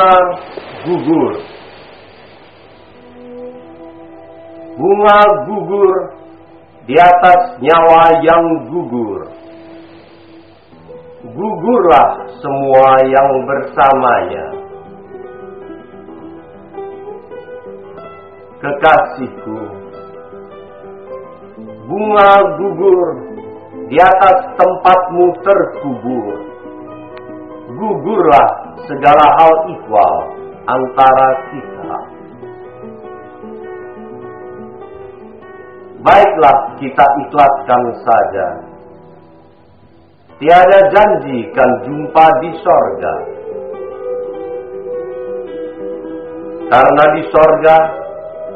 bunga gugur. Bunga gugur di atas nyawa yang gugur. Gugurlah semua yang bersamanya. Kekasihku, bunga gugur di atas tempatmu terkubur. Gugurlah segala hal ikhwal antara kita. Baiklah kita ikhlaskan saja. Tiada janji kan jumpa di sorga. Karena di sorga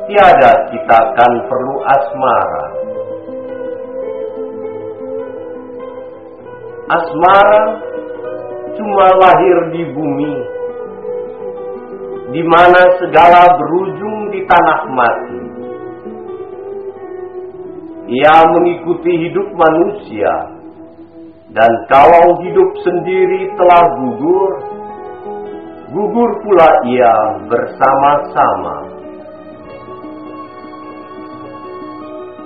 tiada kita kan perlu asmara. Asmara cuma lahir di bumi, di mana segala berujung di tanah mati. Ia mengikuti hidup manusia, dan kalau hidup sendiri telah gugur, gugur pula ia bersama-sama.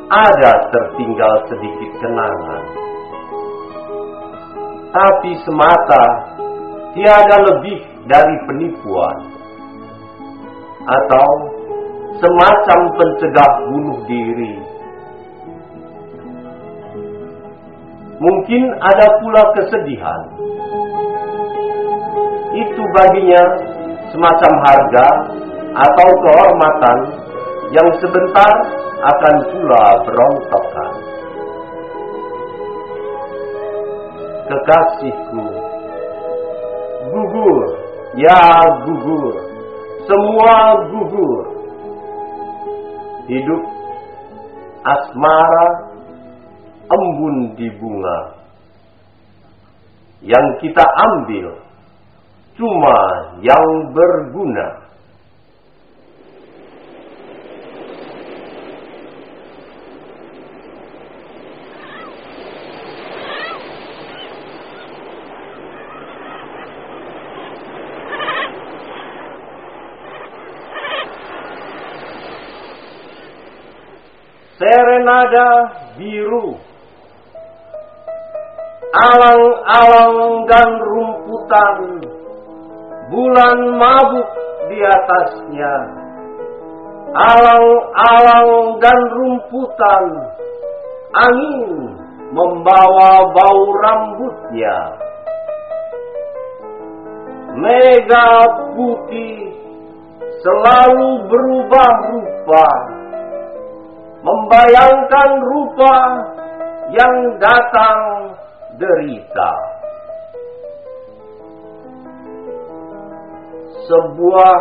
Ada tertinggal sedikit kenangan tapi semata tiada lebih dari penipuan atau semacam pencegah bunuh diri. Mungkin ada pula kesedihan. Itu baginya semacam harga atau kehormatan yang sebentar akan pula berontokan. Kekasihku. Gugur, ya gugur, semua gugur. Hidup asmara embun di bunga. Yang kita ambil cuma yang berguna. Serenada biru. Alang-alang dan rumputan. Bulan mabuk di atasnya. Alang-alang dan rumputan. Angin membawa bau rambutnya. Mega putih selalu berubah rupa membayangkan rupa yang datang derita. Sebuah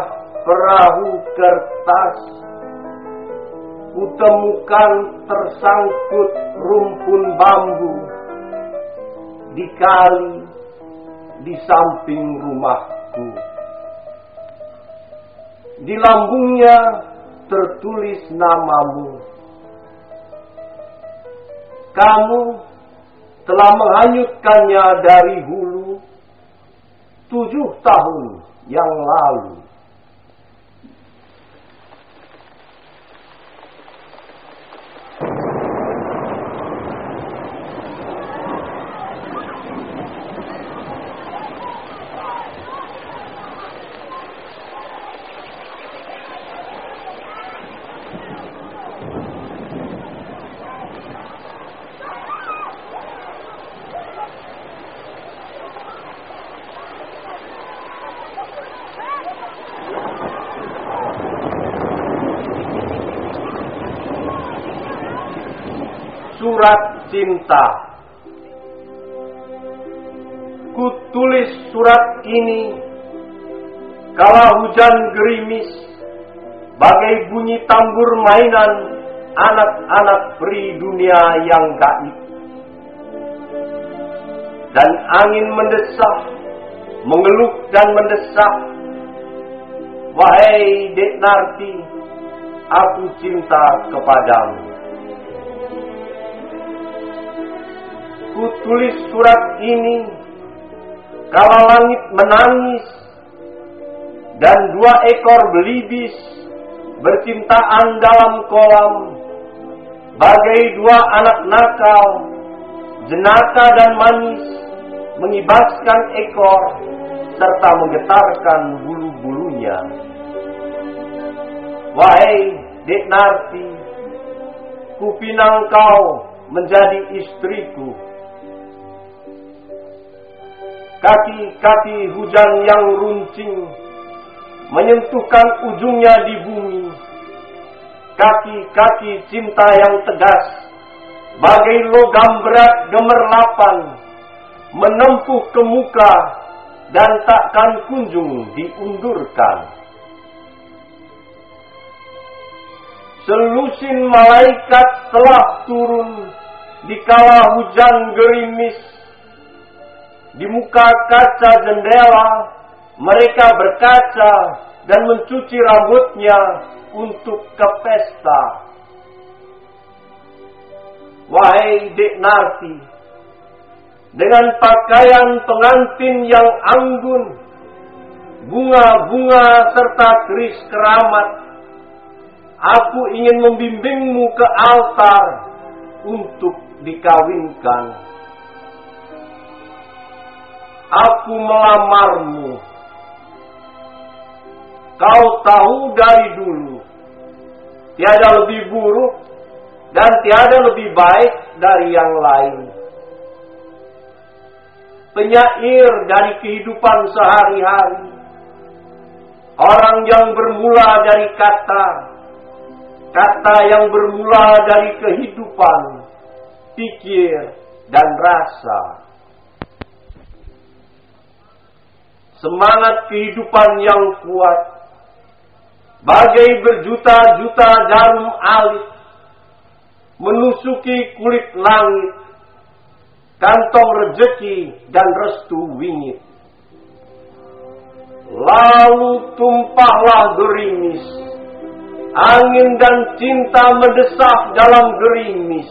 perahu kertas kutemukan tersangkut rumpun bambu di kali di samping rumahku. Di lambungnya tertulis namamu kamu telah menghanyutkannya dari hulu tujuh tahun yang lalu. Surat cinta. Kutulis surat ini kala hujan gerimis bagai bunyi tambur mainan anak-anak peri dunia yang gaib. Dan angin mendesak, mengeluh dan mendesak. Wahai Dek Narti, aku cinta kepadamu. Ku tulis surat ini. Kalau langit menangis dan dua ekor belibis bercintaan dalam kolam bagai dua anak nakal jenaka dan manis mengibaskan ekor serta menggetarkan bulu-bulunya. Wahai Dek Narti kupinang kau menjadi istriku kaki-kaki hujan yang runcing menyentuhkan ujungnya di bumi. Kaki-kaki cinta yang tegas, bagai logam berat gemerlapan, menempuh ke muka dan takkan kunjung diundurkan. Selusin malaikat telah turun di kala hujan gerimis di muka kaca jendela mereka berkaca dan mencuci rambutnya untuk ke pesta. Wahai Dek Narti, dengan pakaian pengantin yang anggun, bunga-bunga serta keris keramat, aku ingin membimbingmu ke altar untuk dikawinkan. Aku melamarmu Kau tahu dari dulu, tiada lebih buruk dan tiada lebih baik dari yang lain. Penyair dari kehidupan sehari-hari, orang yang bermula dari kata, kata yang bermula dari kehidupan, pikir, dan rasa. Semangat kehidupan yang kuat bagai berjuta-juta jarum alit menusuki kulit langit, kantong rejeki dan restu wingit. Lalu tumpahlah gerimis, angin dan cinta mendesak dalam gerimis.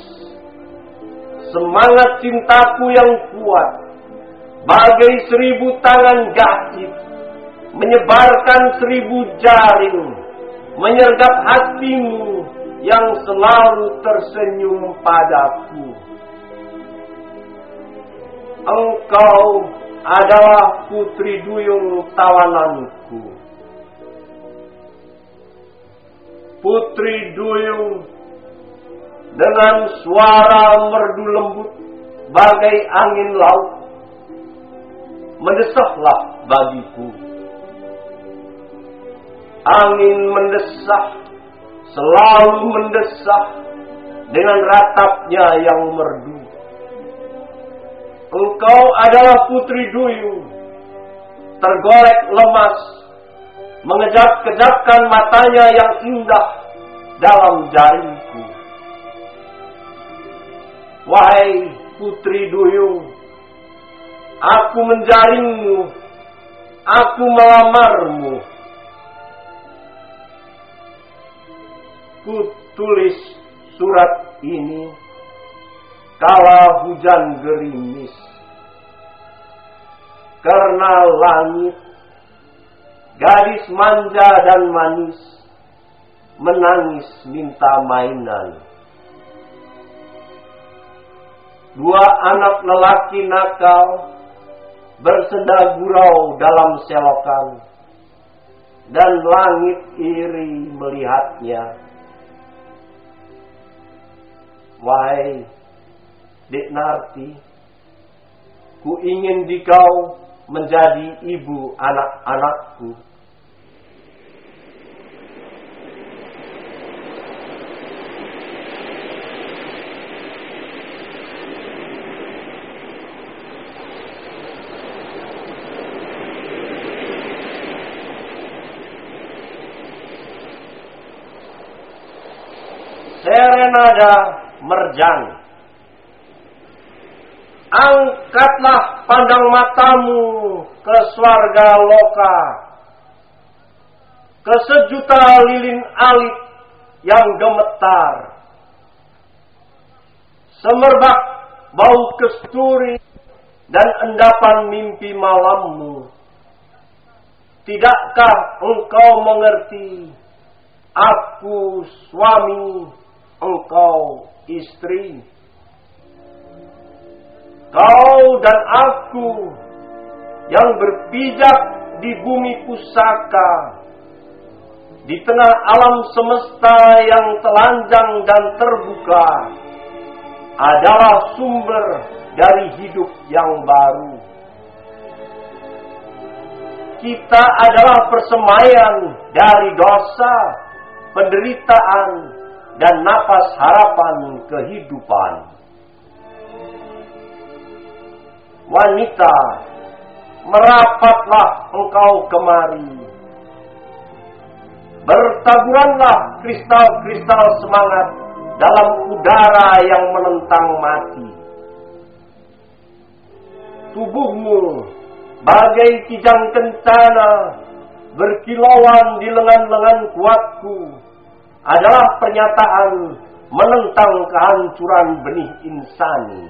Semangat cintaku yang kuat, bagai seribu tangan gaib, menyebarkan seribu jaring, menyergap hatimu yang selalu tersenyum padaku. Engkau adalah putri duyung tawananku. Putri duyung dengan suara merdu lembut bagai angin laut. Mendesahlah bagiku Angin mendesah, selalu mendesah dengan ratapnya yang merdu. Engkau adalah putri duyung, tergolek lemas, mengejap-kejapkan matanya yang indah dalam jariku. Wahai putri duyung, aku menjaringmu, aku melamarmu. Ku tulis surat ini kala hujan gerimis. Karena langit gadis manja dan manis menangis minta mainan. Dua anak lelaki nakal bersenda gurau dalam selokan dan langit iri melihatnya Wahai Dek Narti, ku ingin dikau menjadi ibu anak-anakku. Serenada merjan. Angkatlah pandang matamu ke swarga loka, ke sejuta lilin alit yang gemetar. Semerbak bau kesturi dan endapan mimpi malammu. Tidakkah engkau mengerti? Aku suami, engkau istri. Kau dan aku yang berpijak di bumi pusaka, di tengah alam semesta yang telanjang dan terbuka, adalah sumber dari hidup yang baru. Kita adalah persemaian dari dosa, penderitaan, dan napas harapan kehidupan. Wanita, merapatlah engkau kemari. Bertaburanlah kristal-kristal semangat dalam udara yang menentang mati. Tubuhmu bagai kijang kencana berkilauan di lengan-lengan kuatku adalah pernyataan menentang kehancuran benih insani.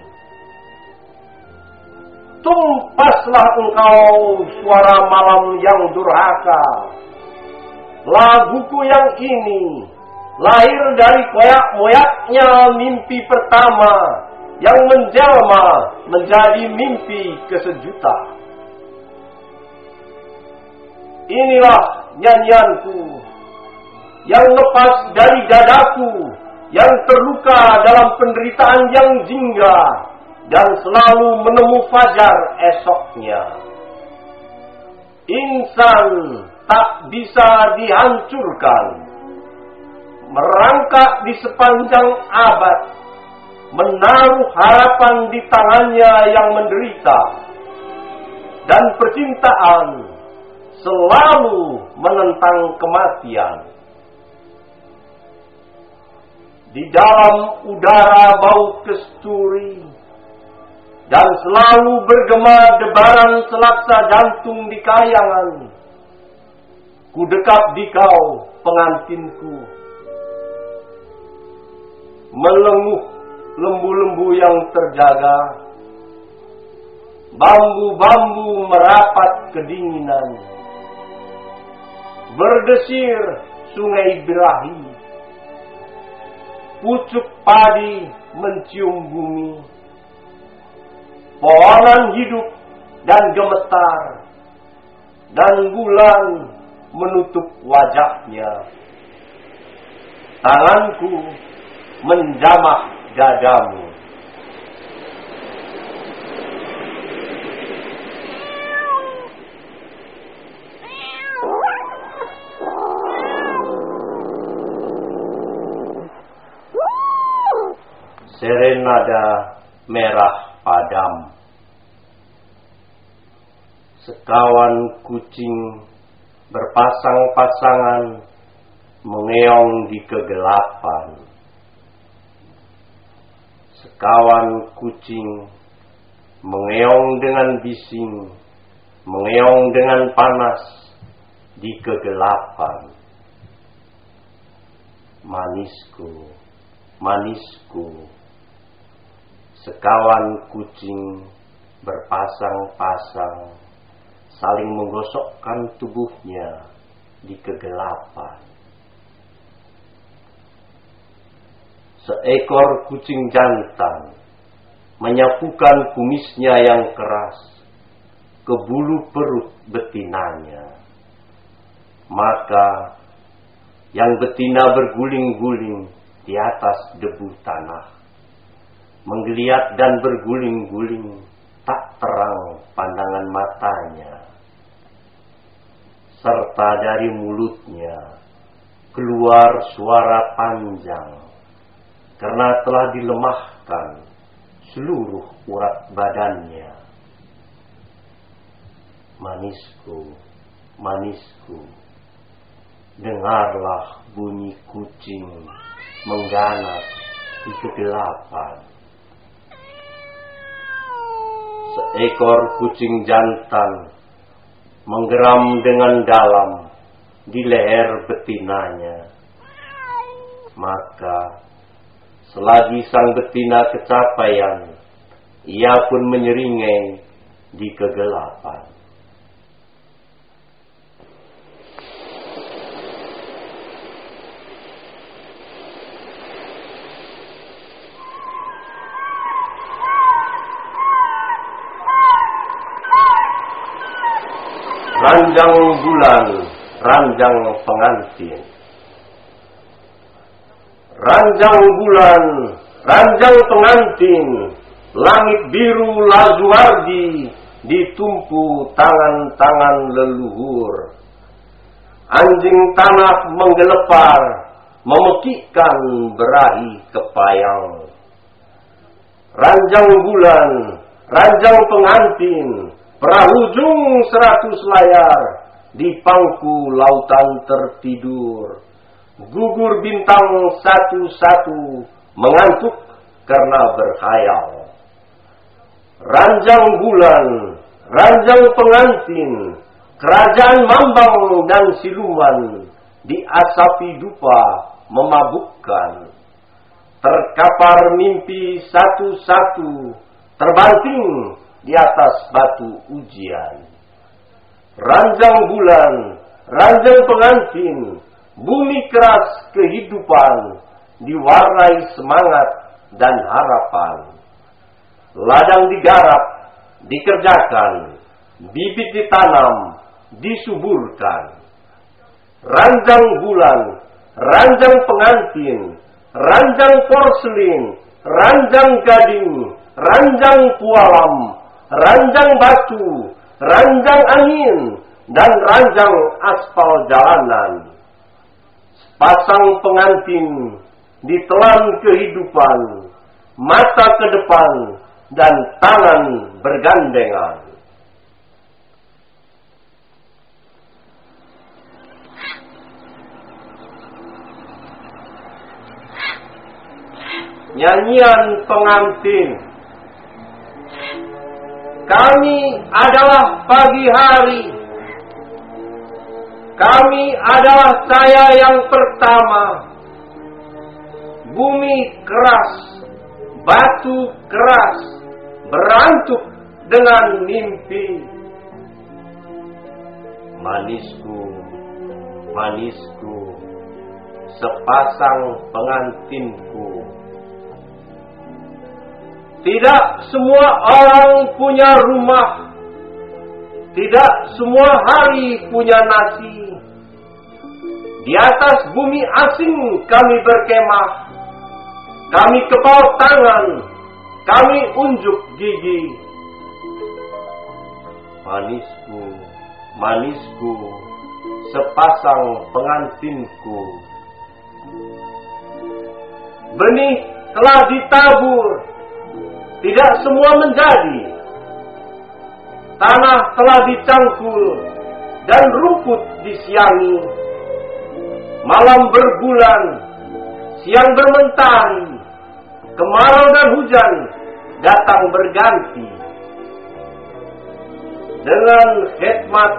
Tumpaslah engkau suara malam yang durhaka. Laguku yang ini lahir dari koyak-moyaknya mimpi pertama yang menjelma menjadi mimpi kesejuta. Inilah nyanyianku yang lepas dari dadaku yang terluka dalam penderitaan yang jingga dan selalu menemu fajar esoknya. Insan tak bisa dihancurkan merangkak di sepanjang abad, menaruh harapan di tangannya yang menderita, dan percintaan selalu menentang kematian. Di dalam udara bau kesturi, dan selalu bergema debaran selaksa jantung di kayangan. Ku dekap di kau, pengantinku. Melenguh lembu-lembu yang terjaga, bambu-bambu merapat kedinginan, berdesir sungai birahi, pucuk padi mencium bumi, pohonan hidup dan gemetar, dan bulan menutup wajahnya. Tanganku menjamah dadamu. Serenada merah padam. Sekawan kucing berpasang-pasangan mengeong di kegelapan. Sekawan kucing mengeong dengan bising, mengeong dengan panas di kegelapan. Manisku, manisku, sekawan kucing berpasang-pasang saling menggosokkan tubuhnya di kegelapan. seekor kucing jantan menyapukan kumisnya yang keras ke bulu perut betinanya. Maka yang betina berguling-guling di atas debu tanah. Menggeliat dan berguling-guling tak terang pandangan matanya. Serta dari mulutnya keluar suara panjang karena telah dilemahkan seluruh urat badannya. Manisku, manisku, dengarlah bunyi kucing mengganas di kegelapan. Seekor kucing jantan menggeram dengan dalam di leher betinanya. Maka Selagi sang betina kecapaian, ia pun menyeringai di kegelapan. Ranjang bulan, ranjang pengantin. Ranjang bulan, ranjang pengantin, langit biru lazuardi, ditumpu tangan-tangan leluhur. Anjing tanah menggelepar, memekikkan berahi kepayang. Ranjang bulan, ranjang pengantin, Perahujung seratus layar di pangku lautan tertidur. Gugur bintang satu-satu mengantuk karena berkhayal. Ranjang bulan, ranjang pengantin, kerajaan mambang dan siluman diasapi dupa memabukkan. Terkapar mimpi satu-satu, terbanting di atas batu ujian. Ranjang bulan, ranjang pengantin, bumi keras kehidupan, diwarnai semangat dan harapan. Ladang digarap, dikerjakan, bibit ditanam, disuburkan. Ranjang bulan, ranjang pengantin, ranjang porselin, ranjang gading, ranjang pualam, ranjang batu, ranjang angin, dan ranjang aspal jalanan. Pasang pengantin ditelan kehidupan, mata ke depan, dan tangan bergandengan. Nyanyian pengantin kami adalah pagi hari. Kami adalah saya yang pertama. Bumi keras, batu keras, berantuk dengan mimpi. Manisku, manisku, sepasang pengantinku tidak semua orang punya rumah. Tidak semua hari punya nasi. Di atas bumi asing kami berkemah. Kami kepal tangan. Kami unjuk gigi. Manisku, manisku, sepasang pengantinku. Benih telah ditabur tidak semua menjadi. Tanah telah dicangkul dan rumput disiangi. Malam berbulan, siang bermentari, kemarau dan hujan datang berganti. Dengan hikmat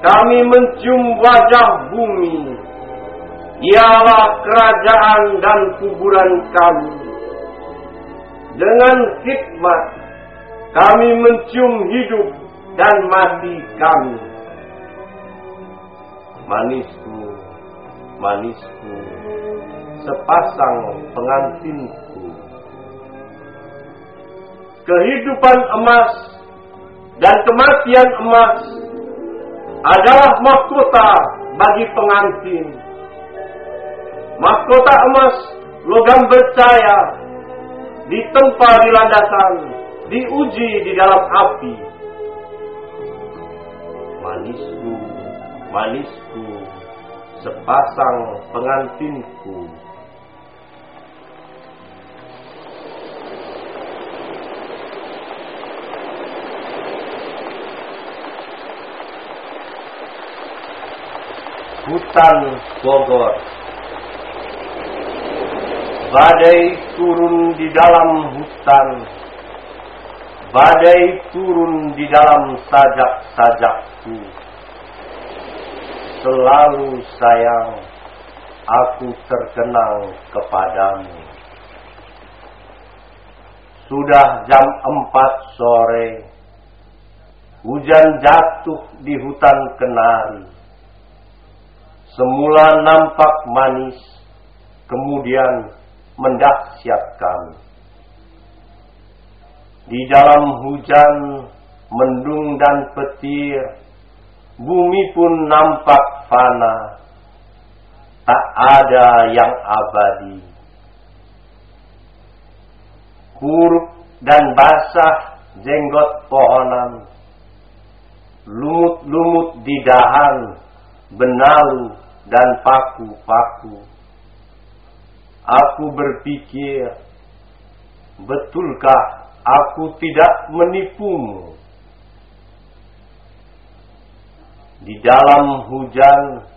kami mencium wajah bumi. Ialah kerajaan dan kuburan kami dengan hikmat kami mencium hidup dan mati kami. Manisku, manisku, sepasang pengantinku. Kehidupan emas dan kematian emas adalah mahkota bagi pengantin. Mahkota emas logam bercaya ditempa di landasan, diuji di dalam api. Manisku, manisku, sepasang pengantinku. Hutan Bogor Badai turun di dalam hutan. Badai turun di dalam sajak-sajakku. Selalu sayang, aku terkenang kepadamu. Sudah jam empat sore, hujan jatuh di hutan kenari. Semula nampak manis, kemudian mendahsyatkan. Di dalam hujan, mendung dan petir, bumi pun nampak fana, tak ada yang abadi. Kuruk dan basah jenggot pohonan, lumut-lumut di dahan, benalu dan paku-paku. Aku berpikir, betulkah aku tidak menipumu? Di dalam hujan,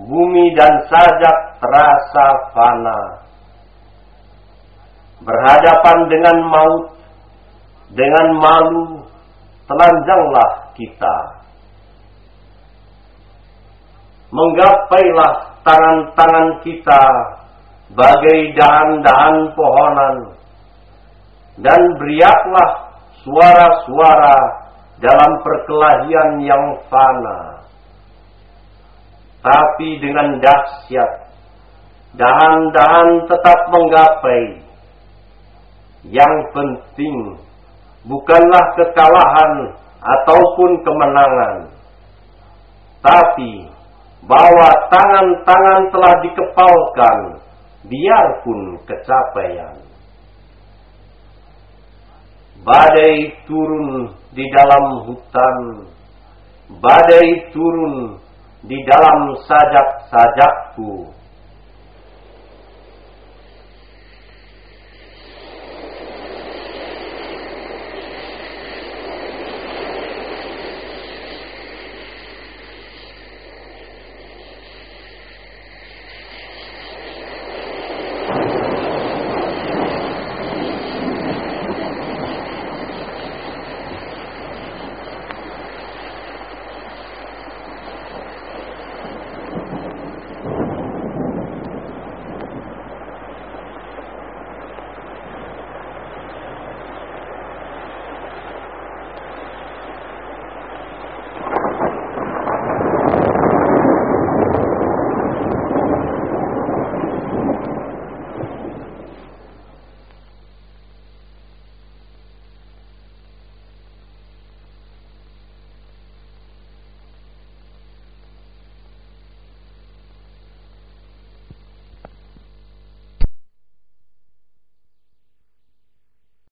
bumi dan sajak terasa fana. Berhadapan dengan maut, dengan malu, telanjanglah kita. Menggapailah tangan-tangan kita bagai dahan-dahan pohonan dan beriaklah suara-suara dalam perkelahian yang fana. Tapi dengan dahsyat, dahan-dahan tetap menggapai. Yang penting bukanlah kekalahan ataupun kemenangan, tapi bahwa tangan-tangan telah dikepalkan, biarpun kecapaian. Badai turun di dalam hutan, badai turun di dalam sajak-sajakku,